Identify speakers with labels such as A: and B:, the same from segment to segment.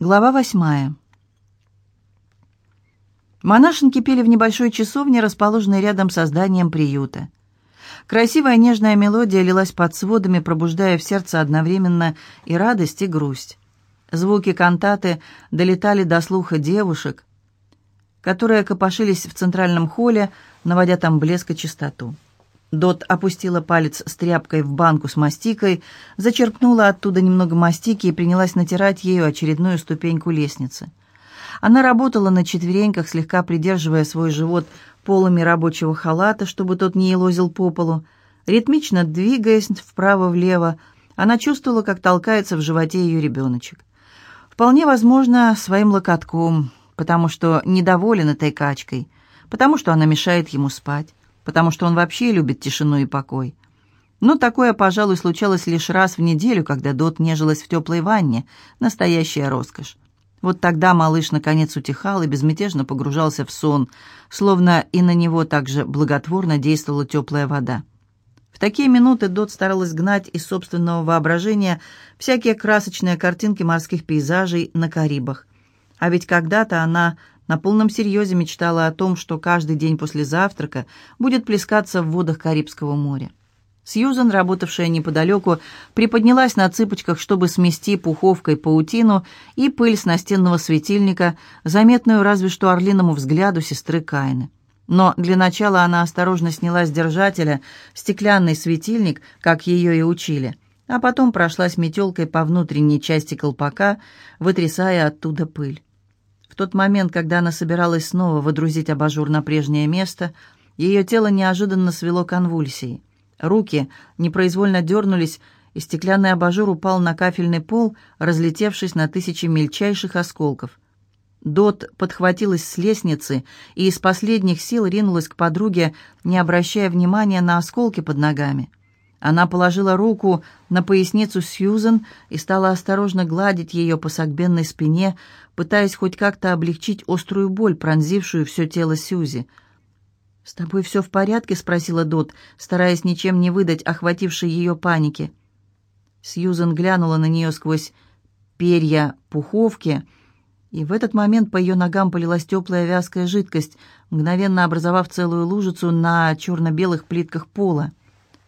A: Глава восьмая. Монашенки пели в небольшой часовне, расположенной рядом со зданием приюта. Красивая нежная мелодия лилась под сводами, пробуждая в сердце одновременно и радость, и грусть. Звуки кантаты долетали до слуха девушек, которые копошились в центральном холле, наводя там блеск и чистоту. Дот опустила палец с тряпкой в банку с мастикой, зачерпнула оттуда немного мастики и принялась натирать ею очередную ступеньку лестницы. Она работала на четвереньках, слегка придерживая свой живот полами рабочего халата, чтобы тот не елозил по полу. Ритмично двигаясь вправо-влево, она чувствовала, как толкается в животе ее ребеночек. Вполне возможно, своим локотком, потому что недоволен этой качкой, потому что она мешает ему спать потому что он вообще любит тишину и покой. Но такое, пожалуй, случалось лишь раз в неделю, когда Дот нежилась в теплой ванне. Настоящая роскошь. Вот тогда малыш наконец утихал и безмятежно погружался в сон, словно и на него также благотворно действовала теплая вода. В такие минуты Дот старалась гнать из собственного воображения всякие красочные картинки морских пейзажей на Карибах. А ведь когда-то она на полном серьезе мечтала о том, что каждый день после завтрака будет плескаться в водах Карибского моря. Сьюзан, работавшая неподалеку, приподнялась на цыпочках, чтобы смести пуховкой паутину и пыль с настенного светильника, заметную разве что орлиному взгляду сестры Кайны. Но для начала она осторожно сняла с держателя стеклянный светильник, как ее и учили, а потом прошлась метелкой по внутренней части колпака, вытрясая оттуда пыль тот момент, когда она собиралась снова водрузить абажур на прежнее место, ее тело неожиданно свело конвульсией. Руки непроизвольно дернулись, и стеклянный абажур упал на кафельный пол, разлетевшись на тысячи мельчайших осколков. Дот подхватилась с лестницы и из последних сил ринулась к подруге, не обращая внимания на осколки под ногами. Она положила руку на поясницу Сьюзен и стала осторожно гладить ее по согбенной спине, пытаясь хоть как-то облегчить острую боль, пронзившую все тело Сьюзи. «С тобой все в порядке?» — спросила Дот, стараясь ничем не выдать охватившей ее паники. Сьюзен глянула на нее сквозь перья пуховки, и в этот момент по ее ногам полилась теплая вязкая жидкость, мгновенно образовав целую лужицу на черно-белых плитках пола.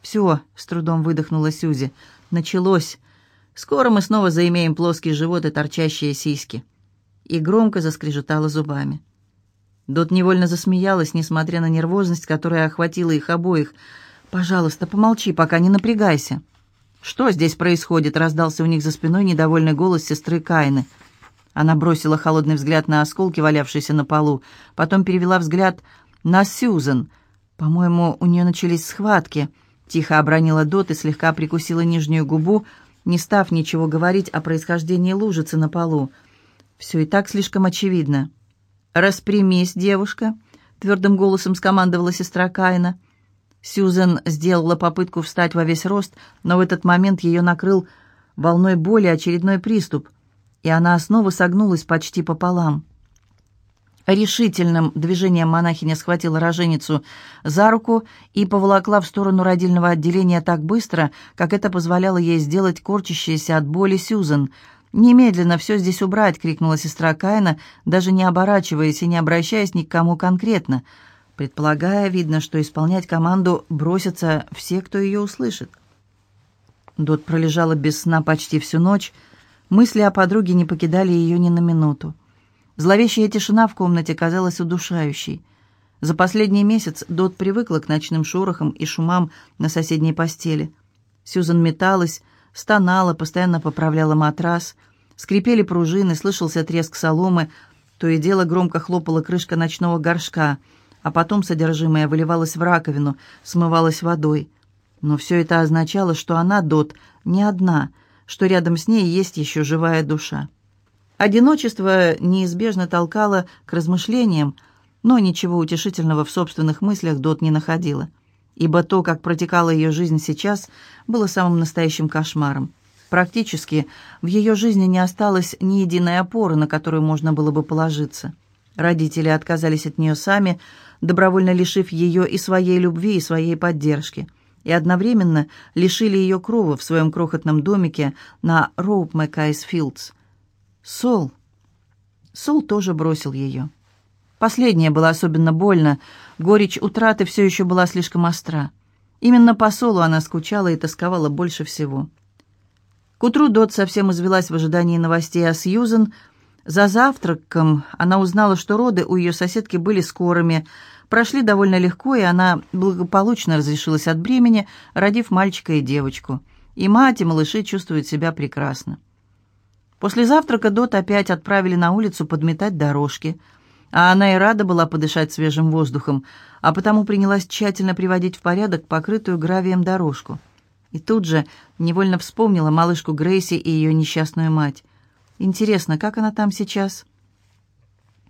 A: «Все», — с трудом выдохнула Сюзи, — «началось. Скоро мы снова заимеем плоский живот и торчащие сиськи». И громко заскрежетала зубами. Дот невольно засмеялась, несмотря на нервозность, которая охватила их обоих. «Пожалуйста, помолчи, пока не напрягайся». «Что здесь происходит?» — раздался у них за спиной недовольный голос сестры Кайны. Она бросила холодный взгляд на осколки, валявшиеся на полу, потом перевела взгляд на Сьюзен. «По-моему, у нее начались схватки». Тихо обронила Дот и слегка прикусила нижнюю губу, не став ничего говорить о происхождении лужицы на полу. Все и так слишком очевидно. «Распрямись, девушка», — твердым голосом скомандовала сестра Каина. Сьюзен сделала попытку встать во весь рост, но в этот момент ее накрыл волной боли очередной приступ, и она снова согнулась почти пополам. Решительным движением монахиня схватила роженицу за руку и поволокла в сторону родильного отделения так быстро, как это позволяло ей сделать корчащаяся от боли Сьюзен. «Немедленно все здесь убрать!» — крикнула сестра Каина, даже не оборачиваясь и не обращаясь ни к кому конкретно, предполагая, видно, что исполнять команду бросятся все, кто ее услышит. Дот пролежала без сна почти всю ночь, мысли о подруге не покидали ее ни на минуту. Зловещая тишина в комнате казалась удушающей. За последний месяц Дот привыкла к ночным шорохам и шумам на соседней постели. Сьюзан металась, стонала, постоянно поправляла матрас. Скрипели пружины, слышался треск соломы, то и дело громко хлопала крышка ночного горшка, а потом содержимое выливалось в раковину, смывалось водой. Но все это означало, что она, Дот, не одна, что рядом с ней есть еще живая душа. Одиночество неизбежно толкало к размышлениям, но ничего утешительного в собственных мыслях Дот не находила, ибо то, как протекала ее жизнь сейчас, было самым настоящим кошмаром. Практически в ее жизни не осталось ни единой опоры, на которую можно было бы положиться. Родители отказались от нее сами, добровольно лишив ее и своей любви, и своей поддержки, и одновременно лишили ее крова в своем крохотном домике на Роуп Маккайс Филдс – «Сол», Сол тоже бросил ее. Последнее было особенно больно, горечь утраты все еще была слишком остра. Именно по Солу она скучала и тосковала больше всего. К утру Дот совсем извелась в ожидании новостей о Сьюзен. За завтраком она узнала, что роды у ее соседки были скорыми, прошли довольно легко, и она благополучно разрешилась от бремени, родив мальчика и девочку. И мать, и малыши чувствуют себя прекрасно. После завтрака Дот опять отправили на улицу подметать дорожки, а она и рада была подышать свежим воздухом, а потому принялась тщательно приводить в порядок покрытую гравием дорожку. И тут же невольно вспомнила малышку Грейси и ее несчастную мать. Интересно, как она там сейчас?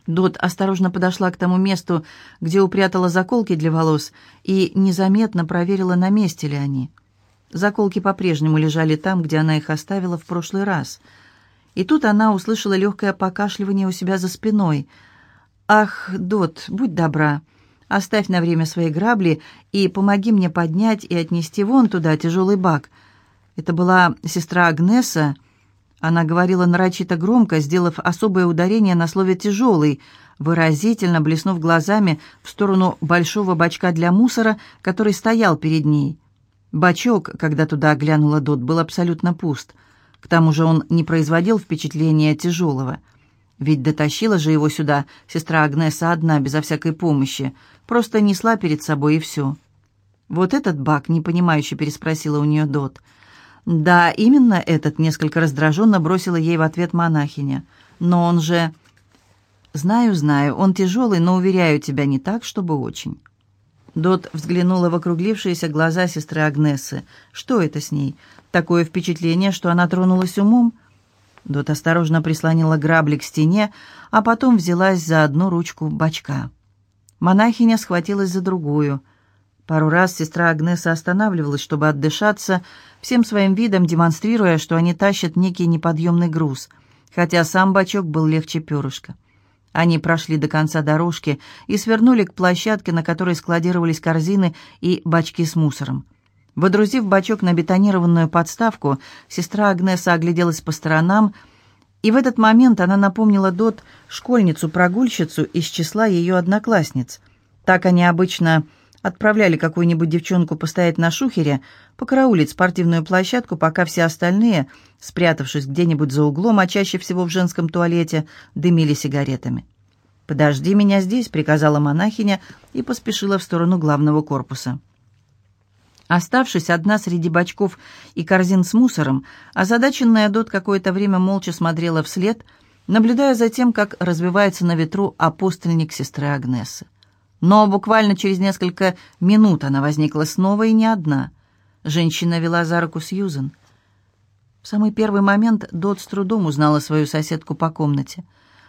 A: Дот осторожно подошла к тому месту, где упрятала заколки для волос, и незаметно проверила, на месте ли они. Заколки по-прежнему лежали там, где она их оставила в прошлый раз — и тут она услышала легкое покашливание у себя за спиной. «Ах, Дот, будь добра, оставь на время свои грабли и помоги мне поднять и отнести вон туда тяжелый бак». Это была сестра Агнеса. Она говорила нарочито громко, сделав особое ударение на слове «тяжелый», выразительно блеснув глазами в сторону большого бачка для мусора, который стоял перед ней. Бачок, когда туда глянула Дот, был абсолютно пуст — к тому же он не производил впечатления тяжелого. Ведь дотащила же его сюда сестра Агнеса одна, безо всякой помощи. Просто несла перед собой и все. «Вот этот бак?» — непонимающе переспросила у нее Дот. «Да, именно этот», — несколько раздраженно бросила ей в ответ монахиня. «Но он же...» «Знаю, знаю, он тяжелый, но, уверяю тебя, не так, чтобы очень». Дот взглянула в округлившиеся глаза сестры Агнесы. «Что это с ней? Такое впечатление, что она тронулась умом?» Дот осторожно прислонила грабли к стене, а потом взялась за одну ручку бачка. Монахиня схватилась за другую. Пару раз сестра Агнеса останавливалась, чтобы отдышаться, всем своим видом демонстрируя, что они тащат некий неподъемный груз, хотя сам бачок был легче перышка. Они прошли до конца дорожки и свернули к площадке, на которой складировались корзины и бачки с мусором. Водрузив бачок на бетонированную подставку, сестра Агнеса огляделась по сторонам, и в этот момент она напомнила Дот школьницу-прогульщицу из числа ее одноклассниц. Так они обычно отправляли какую-нибудь девчонку постоять на шухере, покараулить спортивную площадку, пока все остальные, спрятавшись где-нибудь за углом, а чаще всего в женском туалете, дымили сигаретами. «Подожди меня здесь», — приказала монахиня и поспешила в сторону главного корпуса. Оставшись одна среди бачков и корзин с мусором, озадаченная Дот какое-то время молча смотрела вслед, наблюдая за тем, как развивается на ветру апостольник сестры Агнесы. Но буквально через несколько минут она возникла снова и не одна. Женщина вела за руку Сьюзен. В самый первый момент Дот с трудом узнала свою соседку по комнате.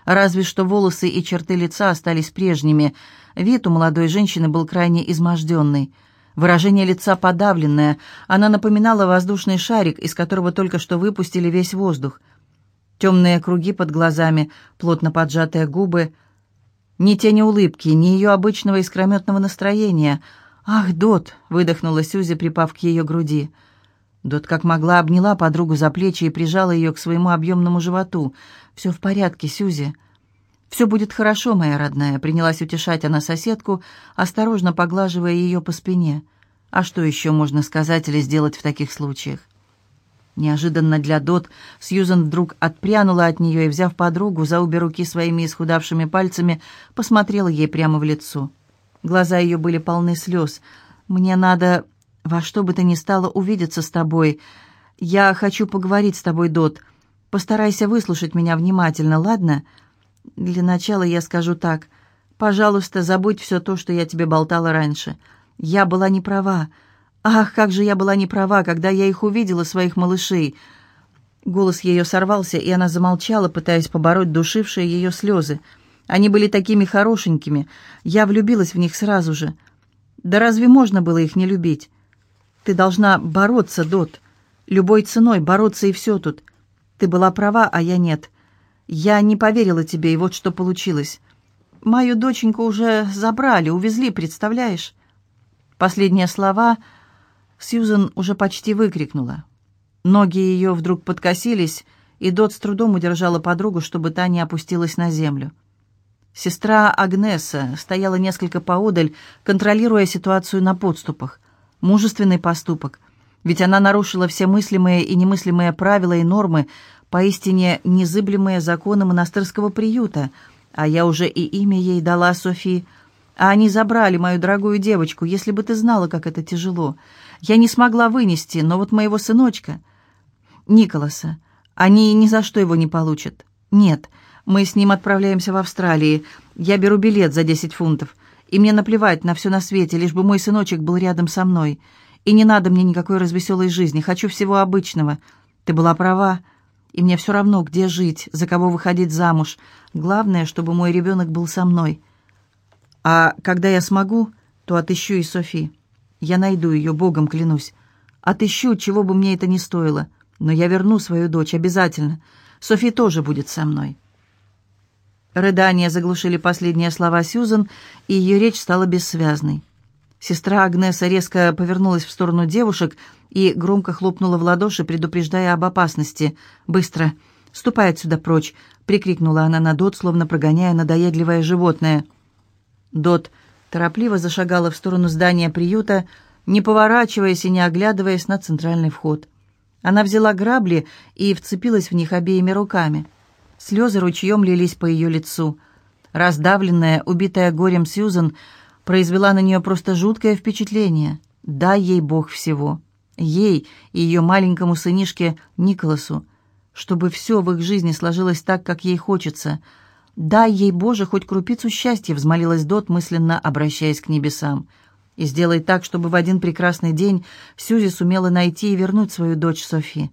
A: Разве что волосы и черты лица остались прежними. Вид у молодой женщины был крайне изможденный. Выражение лица подавленное. Она напоминала воздушный шарик, из которого только что выпустили весь воздух. Темные круги под глазами, плотно поджатые губы — ни тени улыбки, ни ее обычного искрометного настроения. «Ах, Дот!» — выдохнула Сюзи, припав к ее груди. Дот как могла обняла подругу за плечи и прижала ее к своему объемному животу. «Все в порядке, Сюзи». «Все будет хорошо, моя родная», — принялась утешать она соседку, осторожно поглаживая ее по спине. «А что еще можно сказать или сделать в таких случаях?» Неожиданно для Дот Сьюзен вдруг отпрянула от нее и, взяв подругу за обе руки своими исхудавшими пальцами, посмотрела ей прямо в лицо. Глаза ее были полны слез. «Мне надо во что бы то ни стало увидеться с тобой. Я хочу поговорить с тобой, Дот. Постарайся выслушать меня внимательно, ладно? Для начала я скажу так. Пожалуйста, забудь все то, что я тебе болтала раньше. Я была не права. Ах, как же я была не права, когда я их увидела, своих малышей. Голос ее сорвался, и она замолчала, пытаясь побороть душившие ее слезы. Они были такими хорошенькими. Я влюбилась в них сразу же. Да разве можно было их не любить? Ты должна бороться, Дот. Любой ценой бороться и все тут. Ты была права, а я нет. Я не поверила тебе, и вот что получилось. Мою доченьку уже забрали, увезли, представляешь? Последние слова Сьюзен уже почти выкрикнула. Ноги ее вдруг подкосились, и Дот с трудом удержала подругу, чтобы та не опустилась на землю. Сестра Агнеса стояла несколько поодаль, контролируя ситуацию на подступах. Мужественный поступок, ведь она нарушила все мыслимые и немыслимые правила и нормы, поистине незыблемые законы монастырского приюта, а я уже и имя ей дала, Софи. А они забрали мою дорогую девочку, если бы ты знала, как это тяжело. Я не смогла вынести, но вот моего сыночка, Николаса, они ни за что его не получат. Нет, мы с ним отправляемся в Австралию. Я беру билет за 10 фунтов. И мне наплевать на все на свете, лишь бы мой сыночек был рядом со мной. И не надо мне никакой развеселой жизни. Хочу всего обычного. Ты была права. И мне все равно, где жить, за кого выходить замуж. Главное, чтобы мой ребенок был со мной. А когда я смогу, то отыщу и Софи. Я найду ее, Богом клянусь. Отыщу, чего бы мне это ни стоило. Но я верну свою дочь обязательно. Софи тоже будет со мной. Рыдания заглушили последние слова Сьюзан, и ее речь стала бессвязной. Сестра Агнеса резко повернулась в сторону девушек и громко хлопнула в ладоши, предупреждая об опасности. «Быстро! Ступай отсюда прочь!» — прикрикнула она на Дот, словно прогоняя надоедливое животное. Дот торопливо зашагала в сторону здания приюта, не поворачиваясь и не оглядываясь на центральный вход. Она взяла грабли и вцепилась в них обеими руками — Слезы ручьем лились по ее лицу. Раздавленная, убитая горем Сьюзан произвела на нее просто жуткое впечатление. Дай ей Бог всего. Ей и ее маленькому сынишке Николасу. Чтобы все в их жизни сложилось так, как ей хочется. Дай ей, Боже, хоть крупицу счастья, взмолилась Дот, мысленно обращаясь к небесам. И сделай так, чтобы в один прекрасный день Сьюзи сумела найти и вернуть свою дочь Софи.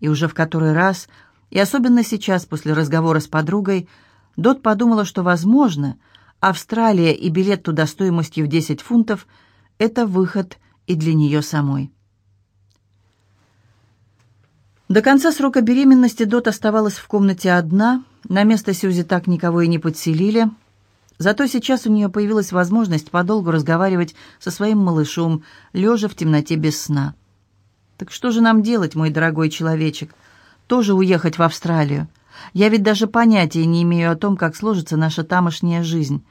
A: И уже в который раз и особенно сейчас, после разговора с подругой, Дот подумала, что, возможно, Австралия и билет туда стоимостью в 10 фунтов – это выход и для нее самой. До конца срока беременности Дот оставалась в комнате одна, на место Сюзи так никого и не подселили. Зато сейчас у нее появилась возможность подолгу разговаривать со своим малышом, лежа в темноте без сна. «Так что же нам делать, мой дорогой человечек?» тоже уехать в Австралию. Я ведь даже понятия не имею о том, как сложится наша тамошняя жизнь.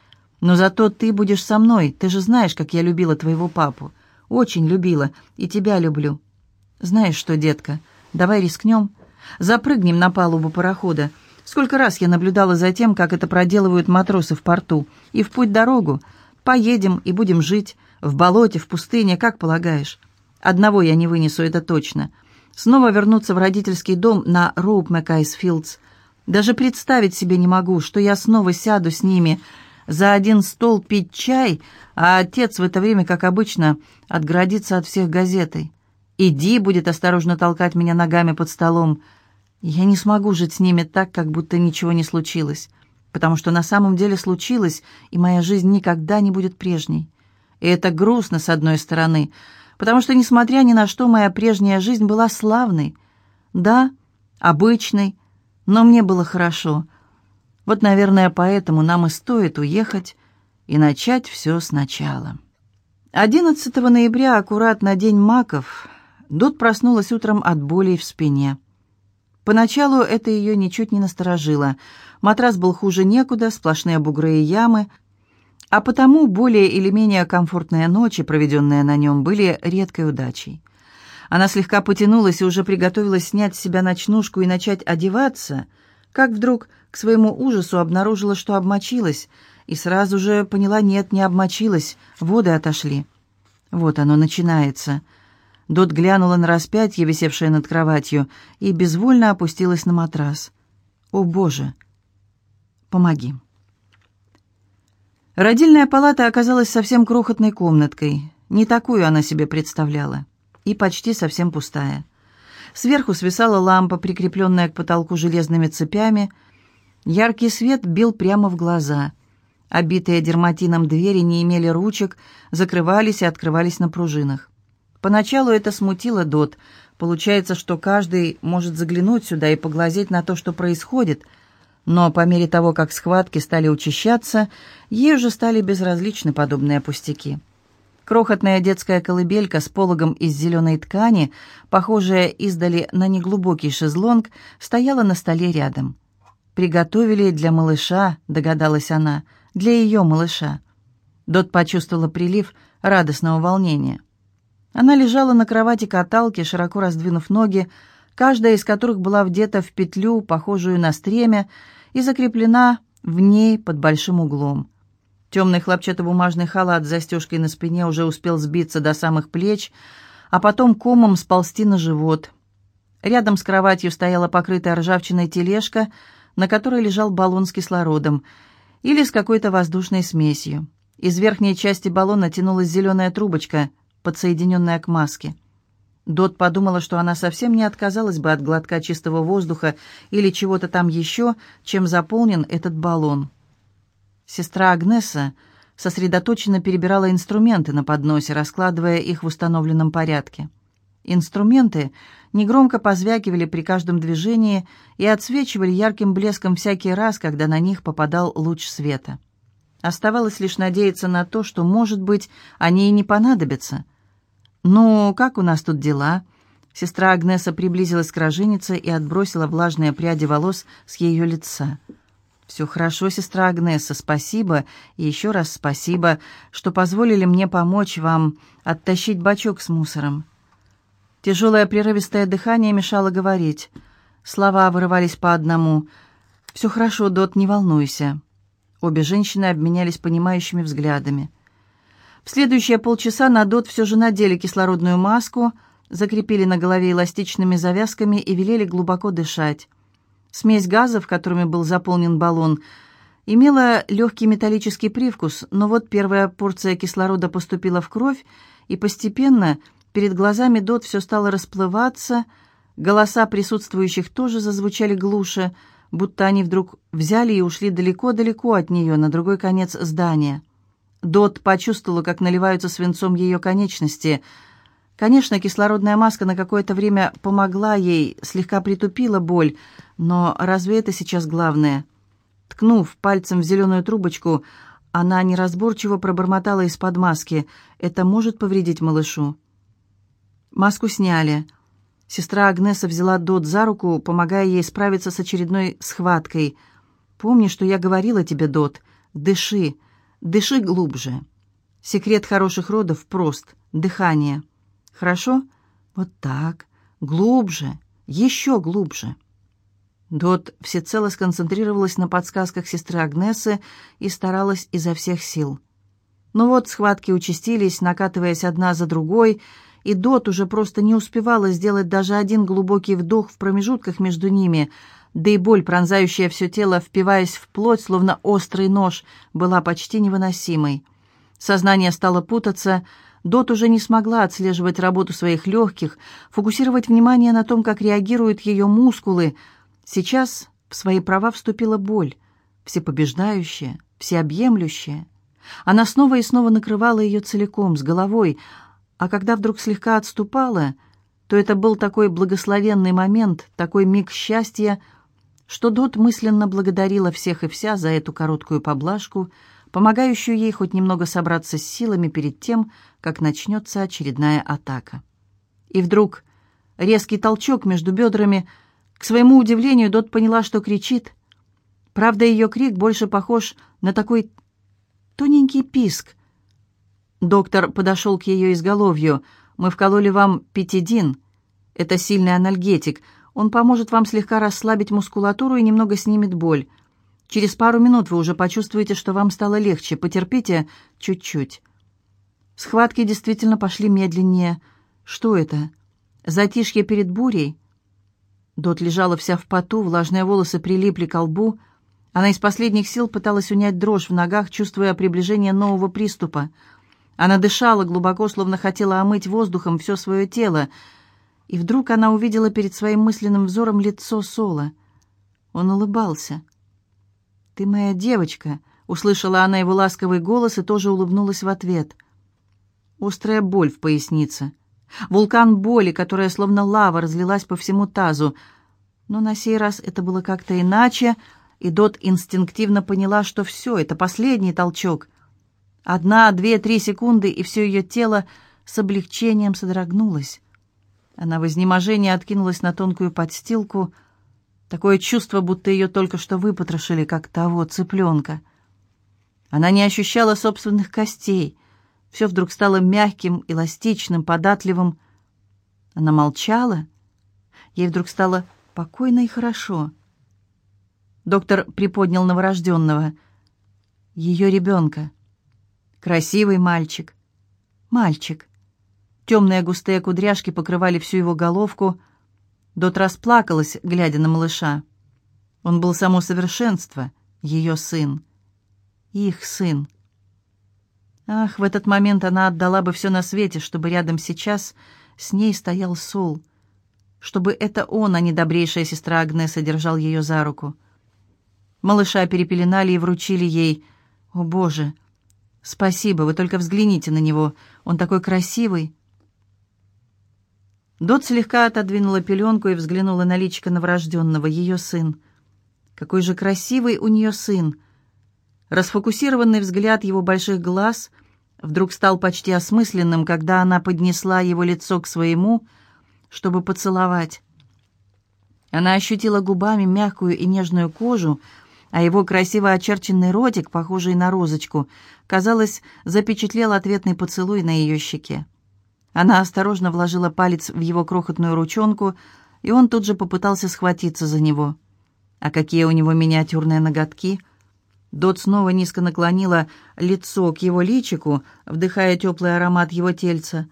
A: Но зато ты будешь со мной. Ты же знаешь, как я любила твоего папу. Очень любила. И тебя люблю. Знаешь что, детка, давай рискнем. Запрыгнем на палубу парохода. Сколько раз я наблюдала за тем, как это проделывают матросы в порту. И в путь-дорогу. Поедем и будем жить. В болоте, в пустыне, как полагаешь. Одного я не вынесу, это точно. Снова вернуться в родительский дом на Роуп Макайсфилдс. Даже представить себе не могу, что я снова сяду с ними за один стол пить чай, а отец в это время, как обычно, отгородится от всех газетой. Иди будет осторожно толкать меня ногами под столом. Я не смогу жить с ними так, как будто ничего не случилось, потому что на самом деле случилось, и моя жизнь никогда не будет прежней. И это грустно, с одной стороны, — потому что, несмотря ни на что, моя прежняя жизнь была славной. Да, обычной, но мне было хорошо. Вот, наверное, поэтому нам и стоит уехать и начать все сначала. 11 ноября, аккурат на день маков, Дот проснулась утром от боли в спине. Поначалу это ее ничуть не насторожило. Матрас был хуже некуда, сплошные бугры и ямы — а потому более или менее комфортные ночи, проведенные на нем, были редкой удачей. Она слегка потянулась и уже приготовилась снять с себя ночнушку и начать одеваться, как вдруг к своему ужасу обнаружила, что обмочилась, и сразу же поняла, нет, не обмочилась, воды отошли. Вот оно начинается. Дот глянула на распятие, висевшее над кроватью, и безвольно опустилась на матрас. «О, Боже! Помоги!» Родильная палата оказалась совсем крохотной комнаткой. Не такую она себе представляла. И почти совсем пустая. Сверху свисала лампа, прикрепленная к потолку железными цепями. Яркий свет бил прямо в глаза. Обитые дерматином двери не имели ручек, закрывались и открывались на пружинах. Поначалу это смутило Дот. Получается, что каждый может заглянуть сюда и поглазеть на то, что происходит — но по мере того, как схватки стали учащаться, ей уже стали безразличны подобные пустяки. Крохотная детская колыбелька с пологом из зеленой ткани, похожая издали на неглубокий шезлонг, стояла на столе рядом. «Приготовили для малыша», — догадалась она, — «для ее малыша». Дот почувствовала прилив радостного волнения. Она лежала на кровати каталки, широко раздвинув ноги, каждая из которых была вдета в петлю, похожую на стремя, и закреплена в ней под большим углом. Темный хлопчатобумажный халат с застежкой на спине уже успел сбиться до самых плеч, а потом комом сползти на живот. Рядом с кроватью стояла покрытая ржавчиной тележка, на которой лежал баллон с кислородом или с какой-то воздушной смесью. Из верхней части баллона тянулась зеленая трубочка, подсоединенная к маске. Дот подумала, что она совсем не отказалась бы от глотка чистого воздуха или чего-то там еще, чем заполнен этот баллон. Сестра Агнеса сосредоточенно перебирала инструменты на подносе, раскладывая их в установленном порядке. Инструменты негромко позвякивали при каждом движении и отсвечивали ярким блеском всякий раз, когда на них попадал луч света. Оставалось лишь надеяться на то, что, может быть, они и не понадобятся. «Ну, как у нас тут дела?» Сестра Агнеса приблизилась к роженице и отбросила влажные пряди волос с ее лица. «Все хорошо, сестра Агнеса, спасибо, и еще раз спасибо, что позволили мне помочь вам оттащить бачок с мусором». Тяжелое прерывистое дыхание мешало говорить. Слова вырывались по одному. «Все хорошо, Дот, не волнуйся». Обе женщины обменялись понимающими взглядами. В следующие полчаса на Дот все же надели кислородную маску, закрепили на голове эластичными завязками и велели глубоко дышать. Смесь газов, которыми был заполнен баллон, имела легкий металлический привкус, но вот первая порция кислорода поступила в кровь, и постепенно перед глазами Дот все стало расплываться, голоса присутствующих тоже зазвучали глуше, будто они вдруг взяли и ушли далеко-далеко от нее, на другой конец здания. Дот почувствовала, как наливаются свинцом ее конечности. Конечно, кислородная маска на какое-то время помогла ей, слегка притупила боль, но разве это сейчас главное? Ткнув пальцем в зеленую трубочку, она неразборчиво пробормотала из-под маски. «Это может повредить малышу». Маску сняли. Сестра Агнеса взяла Дот за руку, помогая ей справиться с очередной схваткой. «Помни, что я говорила тебе, Дот. Дыши, дыши глубже. Секрет хороших родов прост. Дыхание. Хорошо? Вот так. Глубже, еще глубже». Дот всецело сконцентрировалась на подсказках сестры Агнесы и старалась изо всех сил. Но вот схватки участились, накатываясь одна за другой, и Дот уже просто не успевала сделать даже один глубокий вдох в промежутках между ними, да и боль, пронзающая все тело, впиваясь в плоть, словно острый нож, была почти невыносимой. Сознание стало путаться, Дот уже не смогла отслеживать работу своих легких, фокусировать внимание на том, как реагируют ее мускулы — Сейчас в свои права вступила боль, всепобеждающая, всеобъемлющая. Она снова и снова накрывала ее целиком, с головой, а когда вдруг слегка отступала, то это был такой благословенный момент, такой миг счастья, что Дот мысленно благодарила всех и вся за эту короткую поблажку, помогающую ей хоть немного собраться с силами перед тем, как начнется очередная атака. И вдруг резкий толчок между бедрами – к своему удивлению, Дот поняла, что кричит. Правда, ее крик больше похож на такой тоненький писк. Доктор подошел к ее изголовью. «Мы вкололи вам петидин. Это сильный анальгетик. Он поможет вам слегка расслабить мускулатуру и немного снимет боль. Через пару минут вы уже почувствуете, что вам стало легче. Потерпите чуть-чуть». Схватки действительно пошли медленнее. Что это? Затишье перед бурей? Дот лежала вся в поту, влажные волосы прилипли к лбу. Она из последних сил пыталась унять дрожь в ногах, чувствуя приближение нового приступа. Она дышала глубоко, словно хотела омыть воздухом все свое тело. И вдруг она увидела перед своим мысленным взором лицо Сола. Он улыбался. «Ты моя девочка», — услышала она его ласковый голос и тоже улыбнулась в ответ. Острая боль в пояснице — Вулкан боли, которая словно лава разлилась по всему тазу. Но на сей раз это было как-то иначе, и Дот инстинктивно поняла, что все, это последний толчок. Одна, две, три секунды, и все ее тело с облегчением содрогнулось. Она в изнеможении откинулась на тонкую подстилку. Такое чувство, будто ее только что выпотрошили, как того цыпленка. Она не ощущала собственных костей. Все вдруг стало мягким, эластичным, податливым. Она молчала. Ей вдруг стало покойно и хорошо. Доктор приподнял новорожденного. Ее ребенка. Красивый мальчик. Мальчик. Темные густые кудряшки покрывали всю его головку. Дот расплакалась, глядя на малыша. Он был само совершенство, ее сын. Их сын. Ах, в этот момент она отдала бы все на свете, чтобы рядом сейчас с ней стоял Сол, чтобы это он, а не добрейшая сестра Агнеса, держал ее за руку. Малыша перепеленали и вручили ей. «О, Боже! Спасибо, вы только взгляните на него, он такой красивый!» Дот слегка отодвинула пеленку и взглянула на личико новорожденного, ее сын. Какой же красивый у нее сын! Расфокусированный взгляд его больших глаз вдруг стал почти осмысленным, когда она поднесла его лицо к своему, чтобы поцеловать. Она ощутила губами мягкую и нежную кожу, а его красиво очерченный ротик, похожий на розочку, казалось, запечатлел ответный поцелуй на ее щеке. Она осторожно вложила палец в его крохотную ручонку, и он тут же попытался схватиться за него. А какие у него миниатюрные ноготки! Дот снова низко наклонила лицо к его личику, вдыхая теплый аромат его тельца,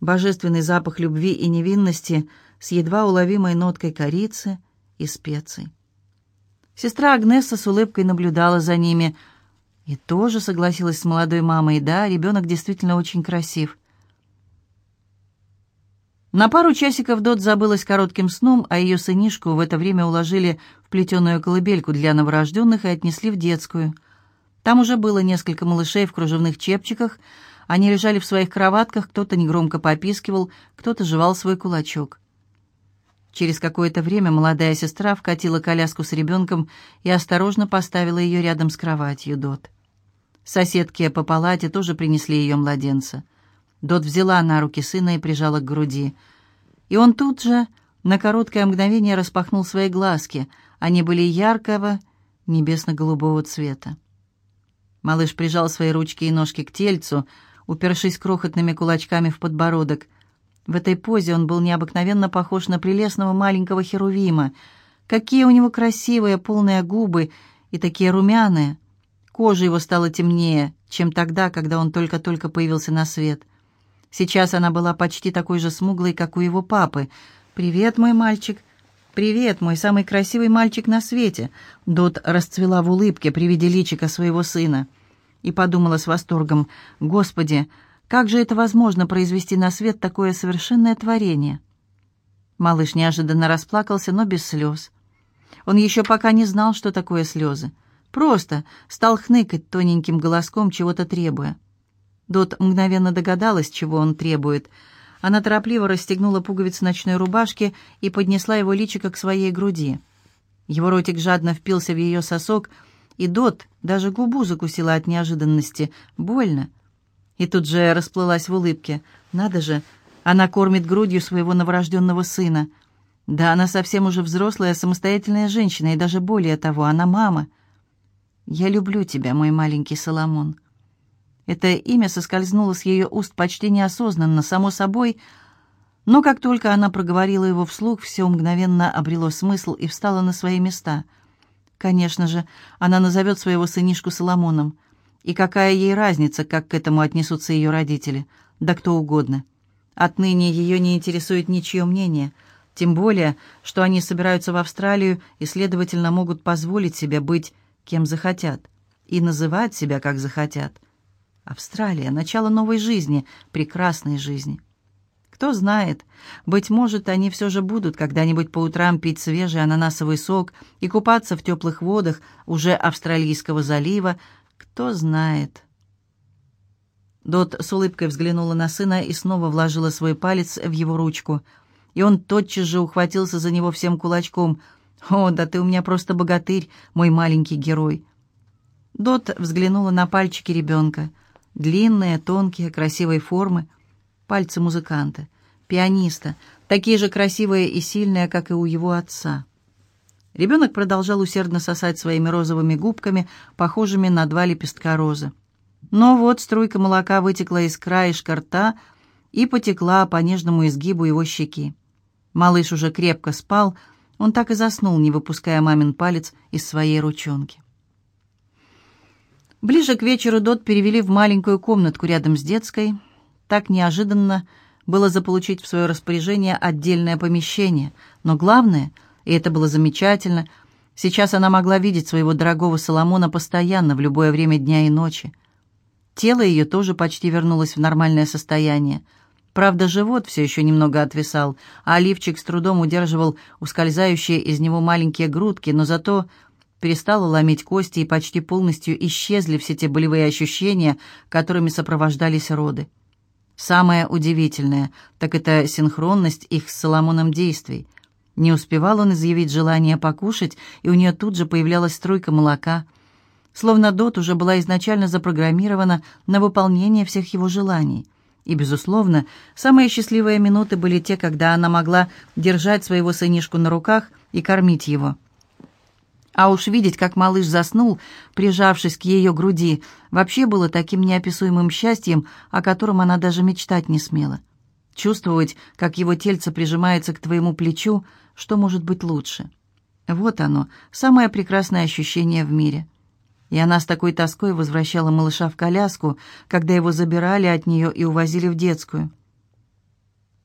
A: божественный запах любви и невинности с едва уловимой ноткой корицы и специй. Сестра Агнеса с улыбкой наблюдала за ними и тоже согласилась с молодой мамой. Да, ребенок действительно очень красив. На пару часиков Дот забылась коротким сном, а ее сынишку в это время уложили в плетеную колыбельку для новорожденных и отнесли в детскую. Там уже было несколько малышей в кружевных чепчиках. Они лежали в своих кроватках, кто-то негромко попискивал, кто-то жевал свой кулачок. Через какое-то время молодая сестра вкатила коляску с ребенком и осторожно поставила ее рядом с кроватью Дот. Соседки по палате тоже принесли ее младенца — Дот взяла на руки сына и прижала к груди. И он тут же на короткое мгновение распахнул свои глазки. Они были яркого, небесно-голубого цвета. Малыш прижал свои ручки и ножки к тельцу, упершись крохотными кулачками в подбородок. В этой позе он был необыкновенно похож на прелестного маленького херувима. Какие у него красивые, полные губы и такие румяные. Кожа его стала темнее, чем тогда, когда он только-только появился на свет — Сейчас она была почти такой же смуглой, как у его папы. «Привет, мой мальчик!» «Привет, мой самый красивый мальчик на свете!» Дот расцвела в улыбке при виде личика своего сына. И подумала с восторгом, «Господи, как же это возможно произвести на свет такое совершенное творение?» Малыш неожиданно расплакался, но без слез. Он еще пока не знал, что такое слезы. Просто стал хныкать тоненьким голоском, чего-то требуя. Дот мгновенно догадалась, чего он требует. Она торопливо расстегнула пуговицы ночной рубашки и поднесла его личико к своей груди. Его ротик жадно впился в ее сосок, и Дот даже губу закусила от неожиданности. Больно. И тут же расплылась в улыбке. Надо же, она кормит грудью своего новорожденного сына. Да, она совсем уже взрослая, самостоятельная женщина, и даже более того, она мама. «Я люблю тебя, мой маленький Соломон». Это имя соскользнуло с ее уст почти неосознанно, само собой, но как только она проговорила его вслух, все мгновенно обрело смысл и встало на свои места. Конечно же, она назовет своего сынишку Соломоном. И какая ей разница, как к этому отнесутся ее родители? Да кто угодно. Отныне ее не интересует ничье мнение, тем более, что они собираются в Австралию и, следовательно, могут позволить себе быть кем захотят и называть себя как захотят – Австралия, начало новой жизни, прекрасной жизни. Кто знает, быть может, они все же будут когда-нибудь по утрам пить свежий ананасовый сок и купаться в теплых водах уже Австралийского залива. Кто знает. Дот с улыбкой взглянула на сына и снова вложила свой палец в его ручку. И он тотчас же ухватился за него всем кулачком. «О, да ты у меня просто богатырь, мой маленький герой!» Дот взглянула на пальчики ребенка — Длинные, тонкие, красивой формы. Пальцы музыканта, пианиста, такие же красивые и сильные, как и у его отца. Ребенок продолжал усердно сосать своими розовыми губками, похожими на два лепестка розы. Но вот струйка молока вытекла из краешка рта и потекла по нежному изгибу его щеки. Малыш уже крепко спал, он так и заснул, не выпуская мамин палец из своей ручонки. Ближе к вечеру Дот перевели в маленькую комнатку рядом с детской. Так неожиданно было заполучить в свое распоряжение отдельное помещение. Но главное, и это было замечательно, сейчас она могла видеть своего дорогого Соломона постоянно, в любое время дня и ночи. Тело ее тоже почти вернулось в нормальное состояние. Правда, живот все еще немного отвисал, а оливчик с трудом удерживал ускользающие из него маленькие грудки, но зато перестала ломить кости и почти полностью исчезли все те болевые ощущения, которыми сопровождались роды. Самое удивительное, так это синхронность их с Соломоном действий. Не успевал он изъявить желание покушать, и у нее тут же появлялась струйка молока – словно Дот уже была изначально запрограммирована на выполнение всех его желаний. И, безусловно, самые счастливые минуты были те, когда она могла держать своего сынишку на руках и кормить его. А уж видеть, как малыш заснул, прижавшись к ее груди, вообще было таким неописуемым счастьем, о котором она даже мечтать не смела. Чувствовать, как его тельце прижимается к твоему плечу, что может быть лучше. Вот оно, самое прекрасное ощущение в мире — и она с такой тоской возвращала малыша в коляску, когда его забирали от нее и увозили в детскую.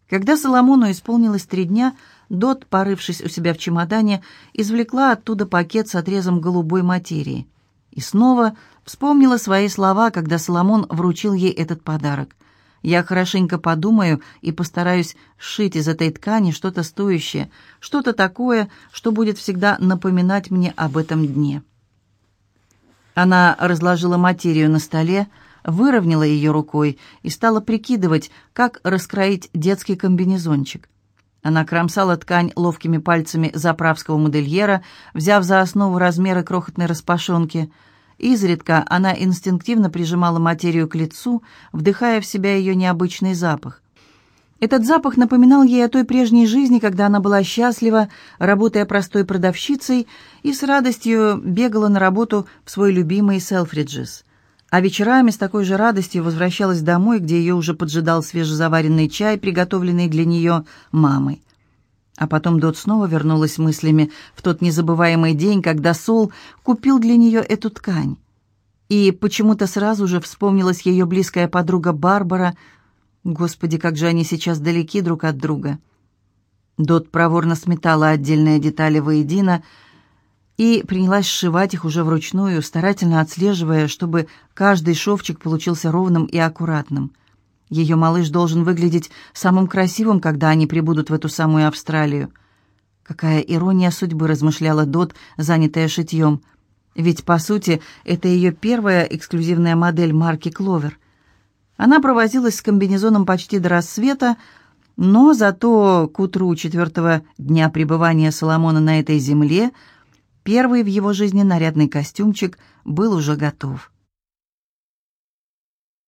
A: Когда Соломону исполнилось три дня, Дот, порывшись у себя в чемодане, извлекла оттуда пакет с отрезом голубой материи. И снова вспомнила свои слова, когда Соломон вручил ей этот подарок. «Я хорошенько подумаю и постараюсь сшить из этой ткани что-то стоящее, что-то такое, что будет всегда напоминать мне об этом дне». Она разложила материю на столе, выровняла ее рукой и стала прикидывать, как раскроить детский комбинезончик. Она кромсала ткань ловкими пальцами заправского модельера, взяв за основу размеры крохотной распашонки. Изредка она инстинктивно прижимала материю к лицу, вдыхая в себя ее необычный запах. Этот запах напоминал ей о той прежней жизни, когда она была счастлива, работая простой продавщицей, и с радостью бегала на работу в свой любимый Селфриджес. А вечерами с такой же радостью возвращалась домой, где ее уже поджидал свежезаваренный чай, приготовленный для нее мамой. А потом Дот снова вернулась мыслями в тот незабываемый день, когда Сол купил для нее эту ткань. И почему-то сразу же вспомнилась ее близкая подруга Барбара – Господи, как же они сейчас далеки друг от друга. Дот проворно сметала отдельные детали воедино и принялась сшивать их уже вручную, старательно отслеживая, чтобы каждый шовчик получился ровным и аккуратным. Ее малыш должен выглядеть самым красивым, когда они прибудут в эту самую Австралию. Какая ирония судьбы, размышляла Дот, занятая шитьем. Ведь, по сути, это ее первая эксклюзивная модель марки «Кловер». Она провозилась с комбинезоном почти до рассвета, но зато к утру четвертого дня пребывания Соломона на этой земле первый в его жизни нарядный костюмчик был уже готов.